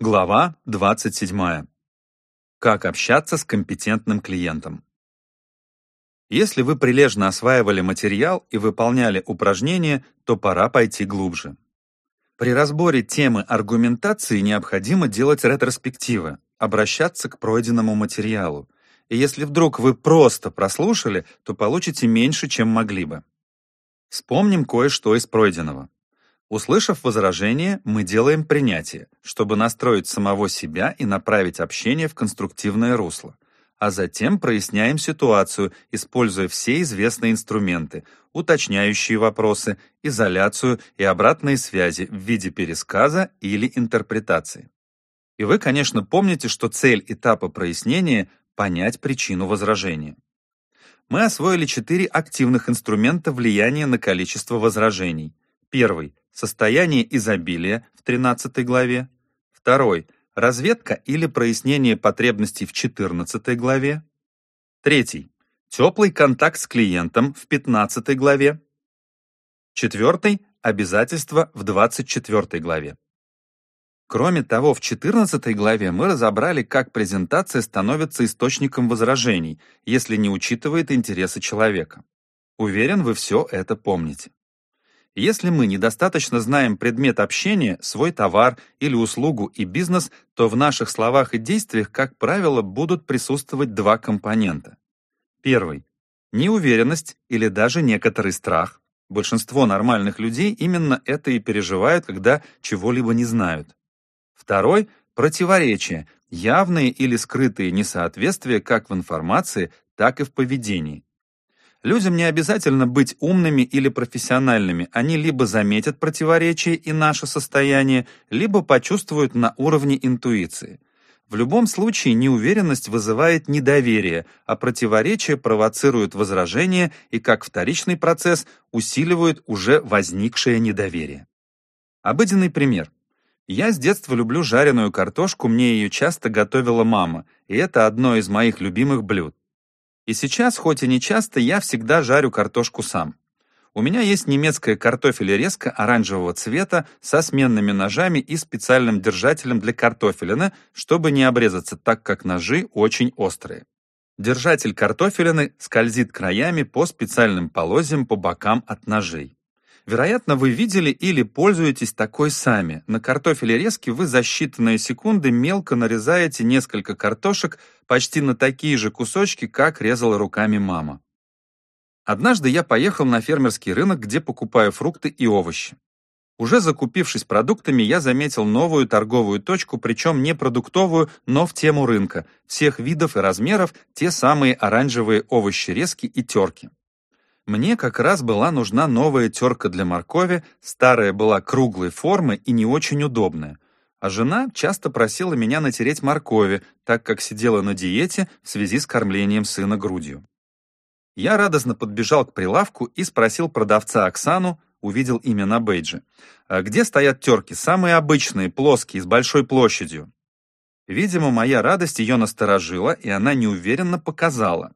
Глава 27. Как общаться с компетентным клиентом. Если вы прилежно осваивали материал и выполняли упражнения, то пора пойти глубже. При разборе темы аргументации необходимо делать ретроспективы, обращаться к пройденному материалу. И если вдруг вы просто прослушали, то получите меньше, чем могли бы. Вспомним кое-что из пройденного. Услышав возражение, мы делаем принятие, чтобы настроить самого себя и направить общение в конструктивное русло. А затем проясняем ситуацию, используя все известные инструменты, уточняющие вопросы, изоляцию и обратные связи в виде пересказа или интерпретации. И вы, конечно, помните, что цель этапа прояснения – понять причину возражения. Мы освоили четыре активных инструмента влияния на количество возражений. Первый состояние изобилия в 13 главе, второй – разведка или прояснение потребностей в 14 главе, третий – теплый контакт с клиентом в 15 главе, четвертый – обязательства в 24 главе. Кроме того, в 14 главе мы разобрали, как презентация становится источником возражений, если не учитывает интересы человека. Уверен, вы все это помните. Если мы недостаточно знаем предмет общения, свой товар или услугу и бизнес, то в наших словах и действиях, как правило, будут присутствовать два компонента. Первый – неуверенность или даже некоторый страх. Большинство нормальных людей именно это и переживают, когда чего-либо не знают. Второй – противоречие, явные или скрытые несоответствия как в информации, так и в поведении. Людям не обязательно быть умными или профессиональными, они либо заметят противоречие и наше состояние, либо почувствуют на уровне интуиции. В любом случае неуверенность вызывает недоверие, а противоречие провоцирует возражение и, как вторичный процесс, усиливает уже возникшее недоверие. Обыденный пример. Я с детства люблю жареную картошку, мне ее часто готовила мама, и это одно из моих любимых блюд. И сейчас, хоть и не часто, я всегда жарю картошку сам. У меня есть немецкая картофель-резка оранжевого цвета со сменными ножами и специальным держателем для картофелины, чтобы не обрезаться, так как ножи очень острые. Держатель картофелины скользит краями по специальным полозьям по бокам от ножей. Вероятно, вы видели или пользуетесь такой сами. На картофеле резки вы за считанные секунды мелко нарезаете несколько картошек почти на такие же кусочки, как резала руками мама. Однажды я поехал на фермерский рынок, где покупаю фрукты и овощи. Уже закупившись продуктами, я заметил новую торговую точку, причем не продуктовую, но в тему рынка, всех видов и размеров, те самые оранжевые овощи-резки и терки. Мне как раз была нужна новая терка для моркови, старая была круглой формы и не очень удобная. А жена часто просила меня натереть моркови, так как сидела на диете в связи с кормлением сына грудью. Я радостно подбежал к прилавку и спросил продавца Оксану, увидел имя на бейдже, «А где стоят терки, самые обычные, плоские, с большой площадью. Видимо, моя радость ее насторожила, и она неуверенно показала.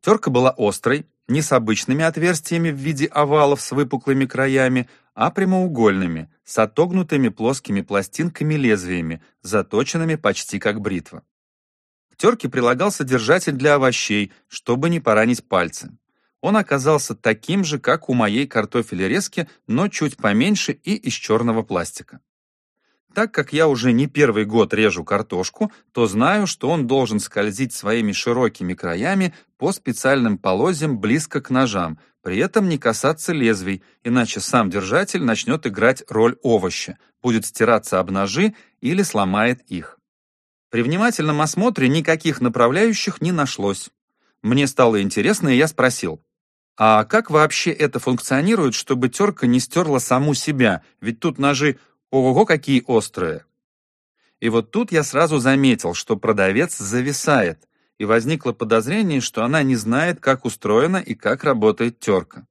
Терка была острой, не с обычными отверстиями в виде овалов с выпуклыми краями, а прямоугольными, с отогнутыми плоскими пластинками-лезвиями, заточенными почти как бритва. К терке прилагался держатель для овощей, чтобы не поранить пальцы. Он оказался таким же, как у моей картофелерезки, но чуть поменьше и из черного пластика. Так как я уже не первый год режу картошку, то знаю, что он должен скользить своими широкими краями по специальным полозьям близко к ножам, при этом не касаться лезвий, иначе сам держатель начнет играть роль овоща, будет стираться об ножи или сломает их. При внимательном осмотре никаких направляющих не нашлось. Мне стало интересно, и я спросил, а как вообще это функционирует, чтобы терка не стерла саму себя, ведь тут ножи Ого, какие острые! И вот тут я сразу заметил, что продавец зависает, и возникло подозрение, что она не знает, как устроена и как работает терка.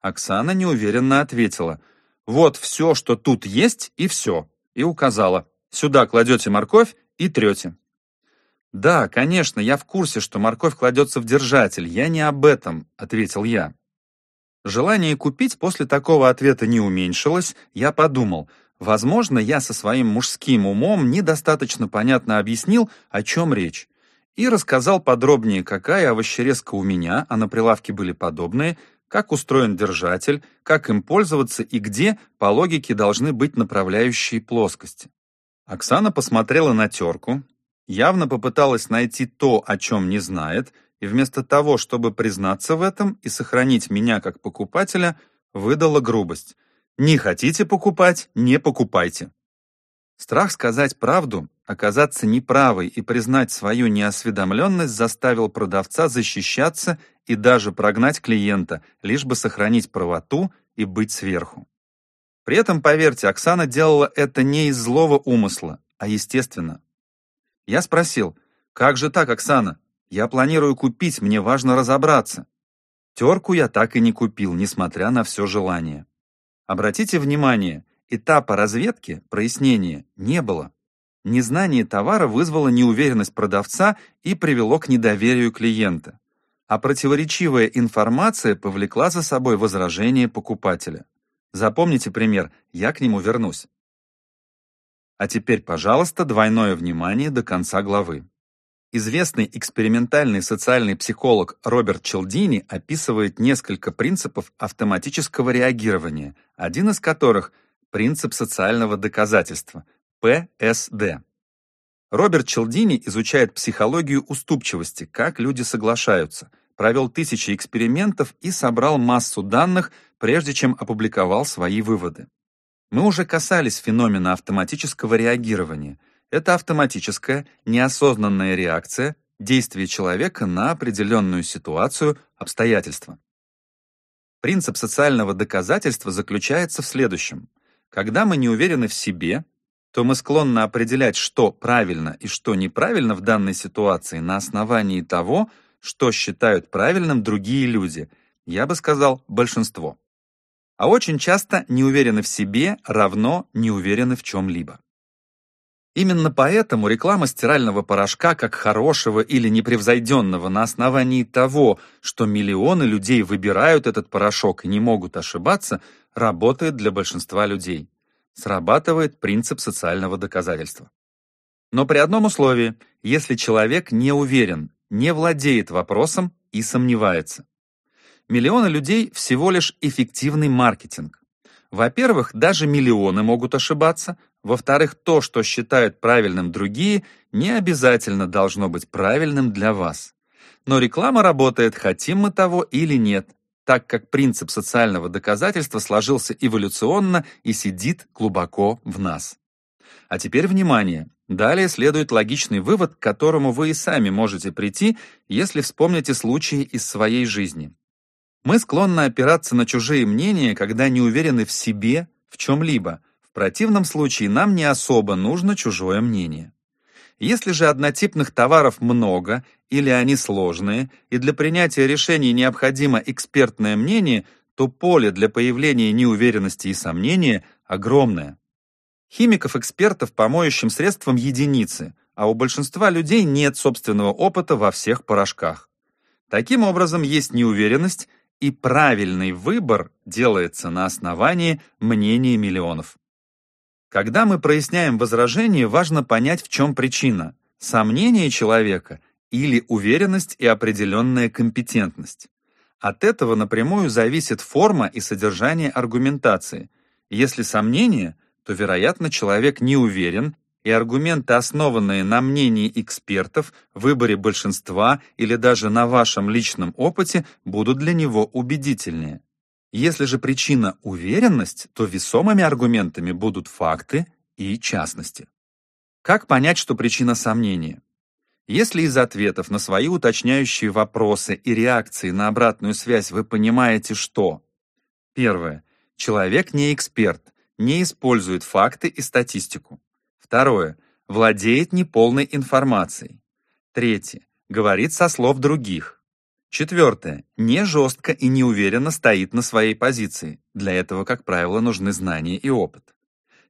Оксана неуверенно ответила, «Вот все, что тут есть, и все», и указала, «Сюда кладете морковь и трете». «Да, конечно, я в курсе, что морковь кладется в держатель, я не об этом», — ответил я. Желание купить после такого ответа не уменьшилось, я подумал, Возможно, я со своим мужским умом недостаточно понятно объяснил, о чем речь, и рассказал подробнее, какая овощерезка у меня, а на прилавке были подобные, как устроен держатель, как им пользоваться и где, по логике, должны быть направляющие плоскости. Оксана посмотрела на терку, явно попыталась найти то, о чем не знает, и вместо того, чтобы признаться в этом и сохранить меня как покупателя, выдала грубость. «Не хотите покупать – не покупайте». Страх сказать правду, оказаться неправой и признать свою неосведомленность заставил продавца защищаться и даже прогнать клиента, лишь бы сохранить правоту и быть сверху. При этом, поверьте, Оксана делала это не из злого умысла, а естественно. Я спросил, как же так, Оксана? Я планирую купить, мне важно разобраться. Терку я так и не купил, несмотря на все желание. Обратите внимание, этапа разведки, прояснения не было. Незнание товара вызвало неуверенность продавца и привело к недоверию клиента. А противоречивая информация повлекла за собой возражение покупателя. Запомните пример, я к нему вернусь. А теперь, пожалуйста, двойное внимание до конца главы. Известный экспериментальный социальный психолог Роберт Челдини описывает несколько принципов автоматического реагирования, один из которых – принцип социального доказательства, ПСД. Роберт Челдини изучает психологию уступчивости, как люди соглашаются, провел тысячи экспериментов и собрал массу данных, прежде чем опубликовал свои выводы. Мы уже касались феномена автоматического реагирования. Это автоматическая, неосознанная реакция, действия человека на определенную ситуацию, обстоятельства. Принцип социального доказательства заключается в следующем. Когда мы не уверены в себе, то мы склонны определять, что правильно и что неправильно в данной ситуации на основании того, что считают правильным другие люди, я бы сказал, большинство а очень часто не уверены в себе равно не уверены в чем-либо. Именно поэтому реклама стирального порошка как хорошего или непревзойденного на основании того, что миллионы людей выбирают этот порошок и не могут ошибаться, работает для большинства людей. Срабатывает принцип социального доказательства. Но при одном условии, если человек не уверен, не владеет вопросом и сомневается. Миллионы людей – всего лишь эффективный маркетинг. Во-первых, даже миллионы могут ошибаться. Во-вторых, то, что считают правильным другие, не обязательно должно быть правильным для вас. Но реклама работает, хотим мы того или нет, так как принцип социального доказательства сложился эволюционно и сидит глубоко в нас. А теперь внимание! Далее следует логичный вывод, к которому вы и сами можете прийти, если вспомните случаи из своей жизни. Мы склонны опираться на чужие мнения, когда не уверены в себе, в чем-либо. В противном случае нам не особо нужно чужое мнение. Если же однотипных товаров много или они сложные, и для принятия решений необходимо экспертное мнение, то поле для появления неуверенности и сомнения огромное. Химиков-экспертов по моющим средствам единицы, а у большинства людей нет собственного опыта во всех порошках. Таким образом, есть неуверенность и правильный выбор делается на основании мнения миллионов. Когда мы проясняем возражение, важно понять, в чем причина – сомнение человека или уверенность и определенная компетентность. От этого напрямую зависит форма и содержание аргументации. Если сомнение, то, вероятно, человек не уверен и аргументы, основанные на мнении экспертов, выборе большинства или даже на вашем личном опыте, будут для него убедительнее. Если же причина – уверенность, то весомыми аргументами будут факты и частности. Как понять, что причина сомнения? Если из ответов на свои уточняющие вопросы и реакции на обратную связь вы понимаете, что Первое. Человек не эксперт, не использует факты и статистику. Второе. Владеет неполной информацией. Третье. Говорит со слов других. Четвертое. Не жестко и неуверенно стоит на своей позиции. Для этого, как правило, нужны знания и опыт.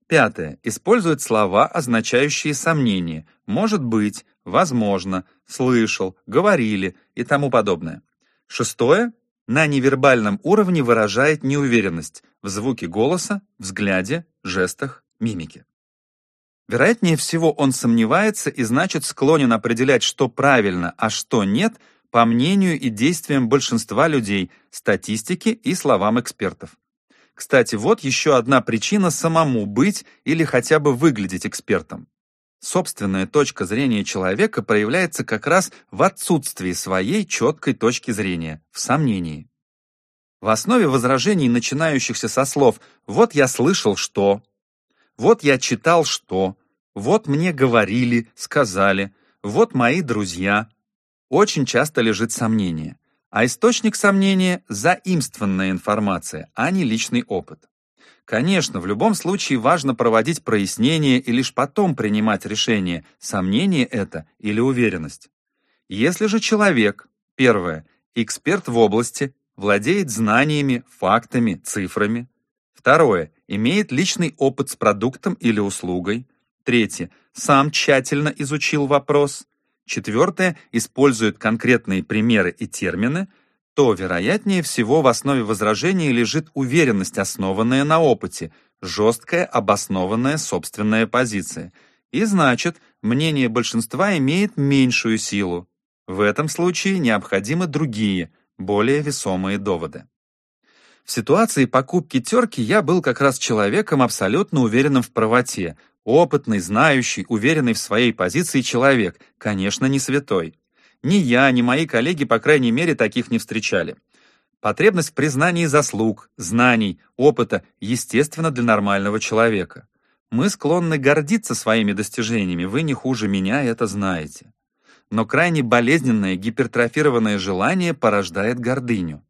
Пятое. Использует слова, означающие сомнение. Может быть, возможно, слышал, говорили и тому подобное. Шестое. На невербальном уровне выражает неуверенность в звуке голоса, взгляде, жестах, мимики. Вероятнее всего, он сомневается и значит склонен определять, что правильно, а что нет, по мнению и действиям большинства людей, статистики и словам экспертов. Кстати, вот еще одна причина самому быть или хотя бы выглядеть экспертом. Собственная точка зрения человека проявляется как раз в отсутствии своей четкой точки зрения, в сомнении. В основе возражений, начинающихся со слов «вот я слышал что», «вот я читал что», «вот мне говорили, сказали», «вот мои друзья», очень часто лежит сомнение. А источник сомнения – заимствованная информация, а не личный опыт. Конечно, в любом случае важно проводить прояснение и лишь потом принимать решение, сомнение это или уверенность. Если же человек, первое, эксперт в области, владеет знаниями, фактами, цифрами, второе, имеет личный опыт с продуктом или услугой, третье, сам тщательно изучил вопрос, четвертое, использует конкретные примеры и термины – то, вероятнее всего, в основе возражения лежит уверенность, основанная на опыте, жесткая, обоснованная собственная позиция. И значит, мнение большинства имеет меньшую силу. В этом случае необходимы другие, более весомые доводы. В ситуации покупки терки я был как раз человеком абсолютно уверенным в правоте, опытный, знающий, уверенный в своей позиции человек, конечно, не святой. Ни я, ни мои коллеги, по крайней мере, таких не встречали. Потребность в признании заслуг, знаний, опыта естественно для нормального человека. Мы склонны гордиться своими достижениями, вы не хуже меня это знаете. Но крайне болезненное гипертрофированное желание порождает гордыню.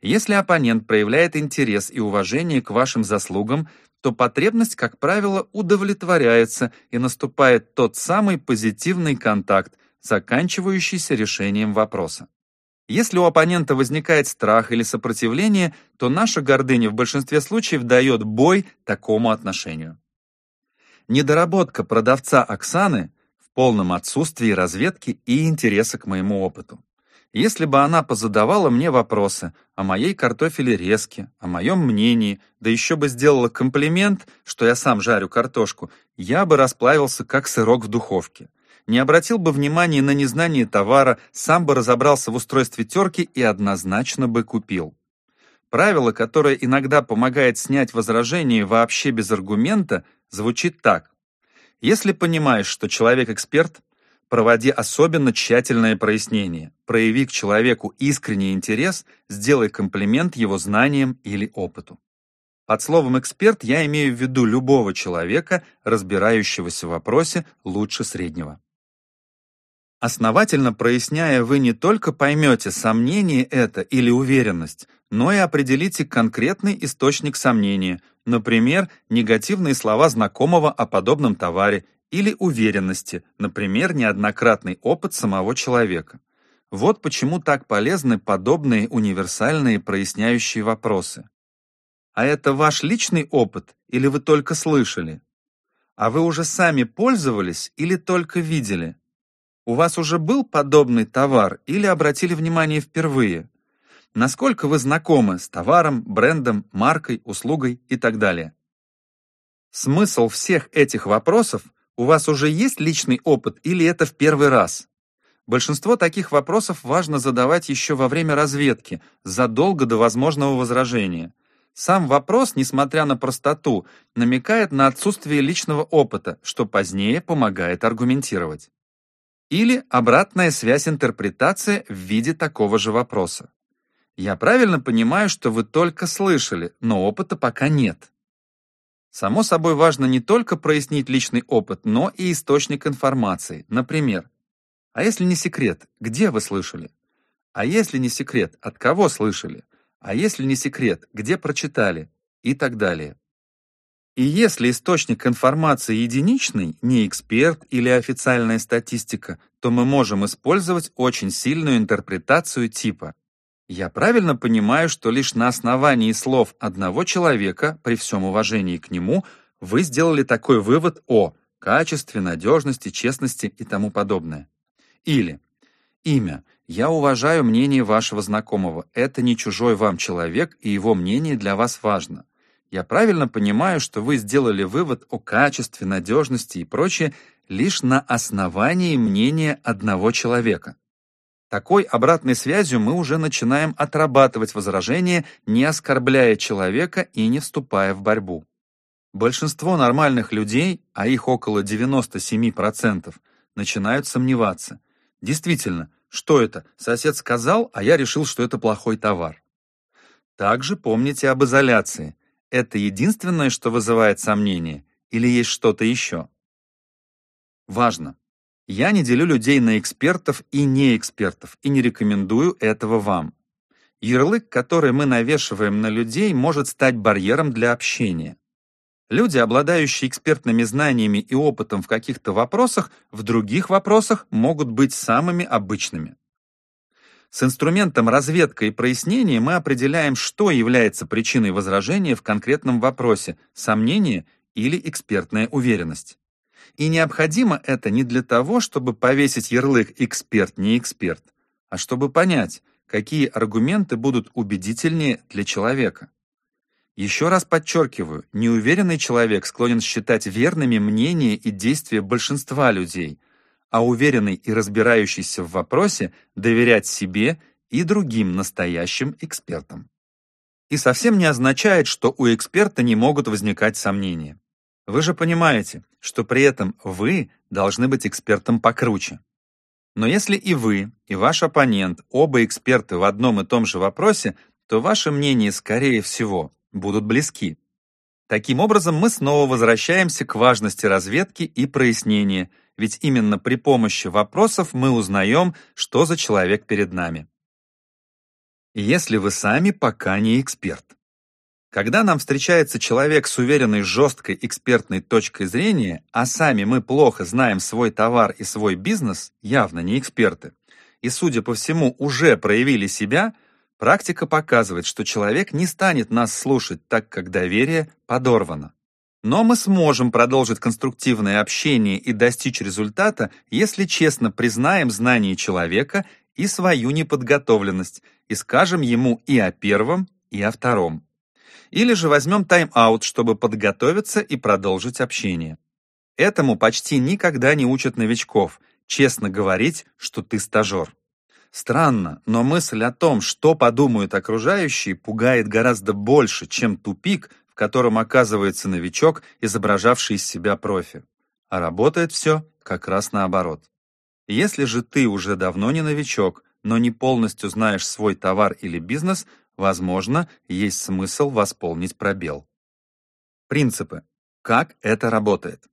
Если оппонент проявляет интерес и уважение к вашим заслугам, то потребность, как правило, удовлетворяется и наступает тот самый позитивный контакт, заканчивающийся решением вопроса. Если у оппонента возникает страх или сопротивление, то наша гордыня в большинстве случаев дает бой такому отношению. Недоработка продавца Оксаны в полном отсутствии разведки и интереса к моему опыту. Если бы она позадавала мне вопросы о моей картофеле резке, о моем мнении, да еще бы сделала комплимент, что я сам жарю картошку, я бы расплавился как сырок в духовке не обратил бы внимания на незнание товара, сам бы разобрался в устройстве терки и однозначно бы купил. Правило, которое иногда помогает снять возражение вообще без аргумента, звучит так. Если понимаешь, что человек эксперт, проводи особенно тщательное прояснение, прояви к человеку искренний интерес, сделай комплимент его знаниям или опыту. Под словом «эксперт» я имею в виду любого человека, разбирающегося в вопросе лучше среднего. Основательно проясняя, вы не только поймете, сомнение это или уверенность, но и определите конкретный источник сомнения, например, негативные слова знакомого о подобном товаре или уверенности, например, неоднократный опыт самого человека. Вот почему так полезны подобные универсальные проясняющие вопросы. А это ваш личный опыт или вы только слышали? А вы уже сами пользовались или только видели? У вас уже был подобный товар или обратили внимание впервые? Насколько вы знакомы с товаром, брендом, маркой, услугой и так далее? Смысл всех этих вопросов у вас уже есть личный опыт или это в первый раз? Большинство таких вопросов важно задавать еще во время разведки, задолго до возможного возражения. Сам вопрос, несмотря на простоту, намекает на отсутствие личного опыта, что позднее помогает аргументировать. Или обратная связь интерпретации в виде такого же вопроса. Я правильно понимаю, что вы только слышали, но опыта пока нет. Само собой важно не только прояснить личный опыт, но и источник информации. Например, а если не секрет, где вы слышали? А если не секрет, от кого слышали? А если не секрет, где прочитали? И так далее. И если источник информации единичный, не эксперт или официальная статистика, то мы можем использовать очень сильную интерпретацию типа «Я правильно понимаю, что лишь на основании слов одного человека, при всем уважении к нему, вы сделали такой вывод о качестве, надежности, честности и тому подобное». Или «Имя. Я уважаю мнение вашего знакомого. Это не чужой вам человек, и его мнение для вас важно». я правильно понимаю, что вы сделали вывод о качестве, надежности и прочее лишь на основании мнения одного человека. Такой обратной связью мы уже начинаем отрабатывать возражения, не оскорбляя человека и не вступая в борьбу. Большинство нормальных людей, а их около 97%, начинают сомневаться. Действительно, что это? Сосед сказал, а я решил, что это плохой товар. Также помните об изоляции. Это единственное, что вызывает сомнения, или есть что-то еще? Важно. Я не делю людей на экспертов и неэкспертов и не рекомендую этого вам. Ярлык, который мы навешиваем на людей, может стать барьером для общения. Люди, обладающие экспертными знаниями и опытом в каких-то вопросах, в других вопросах могут быть самыми обычными. С инструментом разведка и прояснение мы определяем, что является причиной возражения в конкретном вопросе – сомнение или экспертная уверенность. И необходимо это не для того, чтобы повесить ярлык «эксперт-не эксперт», а чтобы понять, какие аргументы будут убедительнее для человека. Еще раз подчеркиваю, неуверенный человек склонен считать верными мнения и действия большинства людей, а уверенный и разбирающийся в вопросе доверять себе и другим настоящим экспертам. И совсем не означает, что у эксперта не могут возникать сомнения. Вы же понимаете, что при этом вы должны быть экспертом покруче. Но если и вы, и ваш оппонент оба эксперты в одном и том же вопросе, то ваши мнения, скорее всего, будут близки. Таким образом, мы снова возвращаемся к важности разведки и прояснения, ведь именно при помощи вопросов мы узнаем, что за человек перед нами. Если вы сами пока не эксперт. Когда нам встречается человек с уверенной жесткой экспертной точкой зрения, а сами мы плохо знаем свой товар и свой бизнес, явно не эксперты, и, судя по всему, уже проявили себя, практика показывает, что человек не станет нас слушать, так как доверие подорвано. Но мы сможем продолжить конструктивное общение и достичь результата, если честно признаем знание человека и свою неподготовленность, и скажем ему и о первом, и о втором. Или же возьмем тайм-аут, чтобы подготовиться и продолжить общение. Этому почти никогда не учат новичков, честно говорить, что ты стажер. Странно, но мысль о том, что подумают окружающие, пугает гораздо больше, чем тупик, в котором оказывается новичок, изображавший из себя профи. А работает все как раз наоборот. Если же ты уже давно не новичок, но не полностью знаешь свой товар или бизнес, Возможно, есть смысл восполнить пробел. Принципы. Как это работает?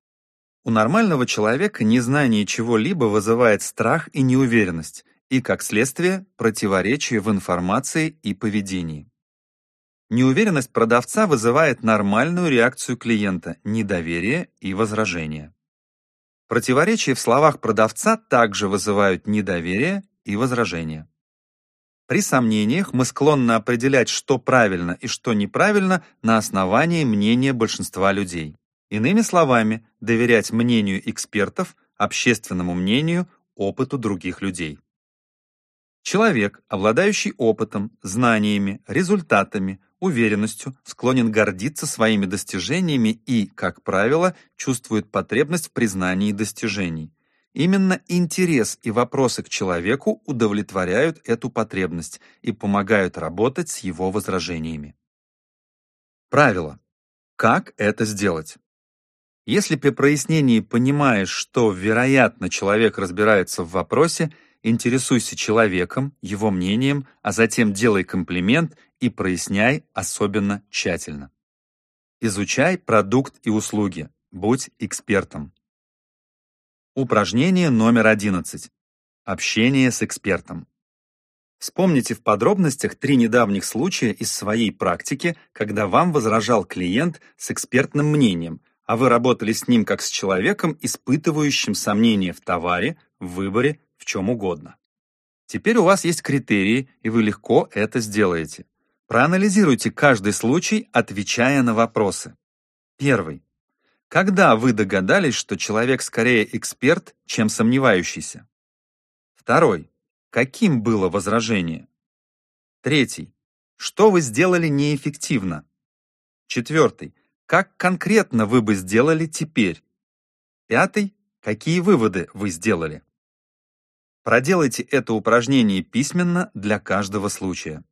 У нормального человека незнание чего-либо вызывает страх и неуверенность, и, как следствие, противоречие в информации и поведении. Неуверенность продавца вызывает нормальную реакцию клиента, недоверие и возражение. Противоречия в словах продавца также вызывают недоверие и возражение. При сомнениях мы склонны определять, что правильно и что неправильно на основании мнения большинства людей. Иными словами, доверять мнению экспертов, общественному мнению, опыту других людей. Человек, обладающий опытом, знаниями, результатами, уверенностью, склонен гордиться своими достижениями и, как правило, чувствует потребность в признании достижений. Именно интерес и вопросы к человеку удовлетворяют эту потребность и помогают работать с его возражениями. Правило. Как это сделать? Если при прояснении понимаешь, что, вероятно, человек разбирается в вопросе, интересуйся человеком, его мнением, а затем делай комплимент и проясняй особенно тщательно. Изучай продукт и услуги, будь экспертом. Упражнение номер 11. Общение с экспертом. Вспомните в подробностях три недавних случая из своей практики, когда вам возражал клиент с экспертным мнением, а вы работали с ним как с человеком, испытывающим сомнения в товаре, в выборе, в чем угодно. Теперь у вас есть критерии, и вы легко это сделаете. Проанализируйте каждый случай, отвечая на вопросы. Первый. Когда вы догадались, что человек скорее эксперт, чем сомневающийся? Второй. Каким было возражение? Третий. Что вы сделали неэффективно? Четвертый. Как конкретно вы бы сделали теперь? Пятый. Какие выводы вы сделали? Проделайте это упражнение письменно для каждого случая.